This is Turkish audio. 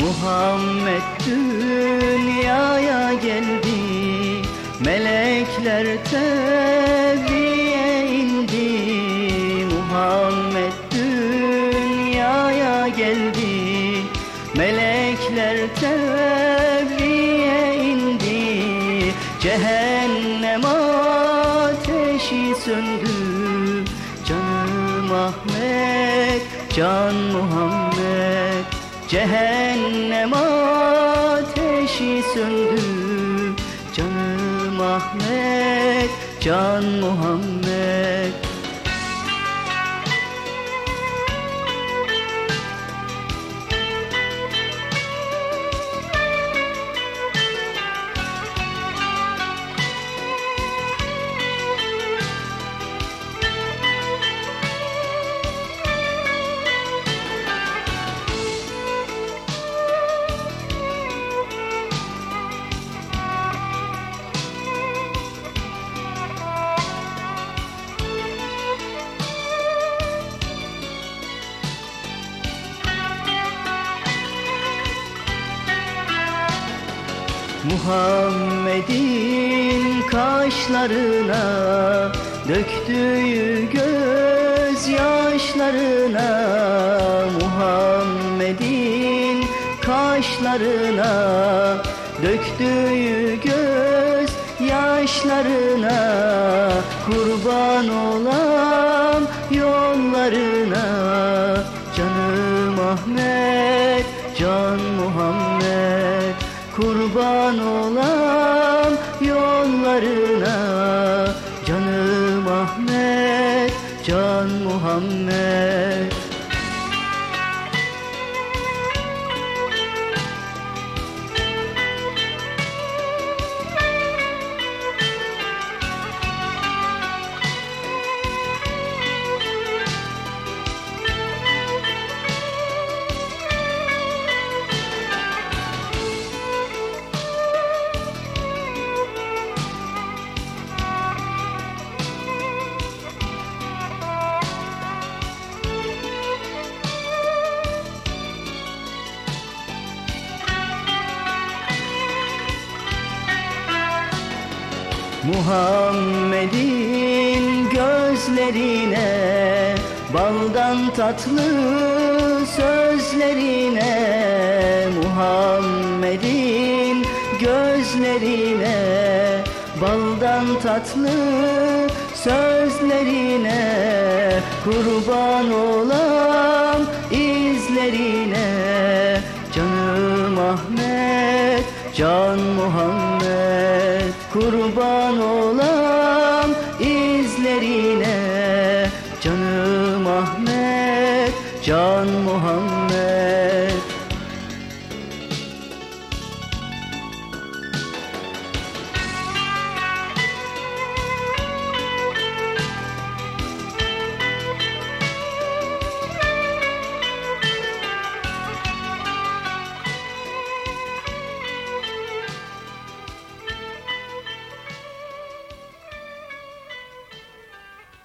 Muhammed dünyaya geldi Melekler tebriğe indi. Muhammed dünyaya geldi Melekler tebriğe indi. Cehennem ateşi söndü Canım Ahmet, can Muhammed Cehennem ateşi söndü. Canım Ahmet, can Muhammed Muhammed'in kaşlarına Döktüğü gözyaşlarına Muhammed'in kaşlarına Döktüğü göz yaşlarına Kurban olam yollarına. Canım Ahmet, can Muhammed Kurban olam yollarına. Canım Ahmet, can Muhammed Muhammed'in gözlerine Baldan tatlı sözlerine Muhammed'in gözlerine Baldan tatlı sözlerine Kurban olam izlerine Canım Ahmet, can Muhammed Kurban izlerine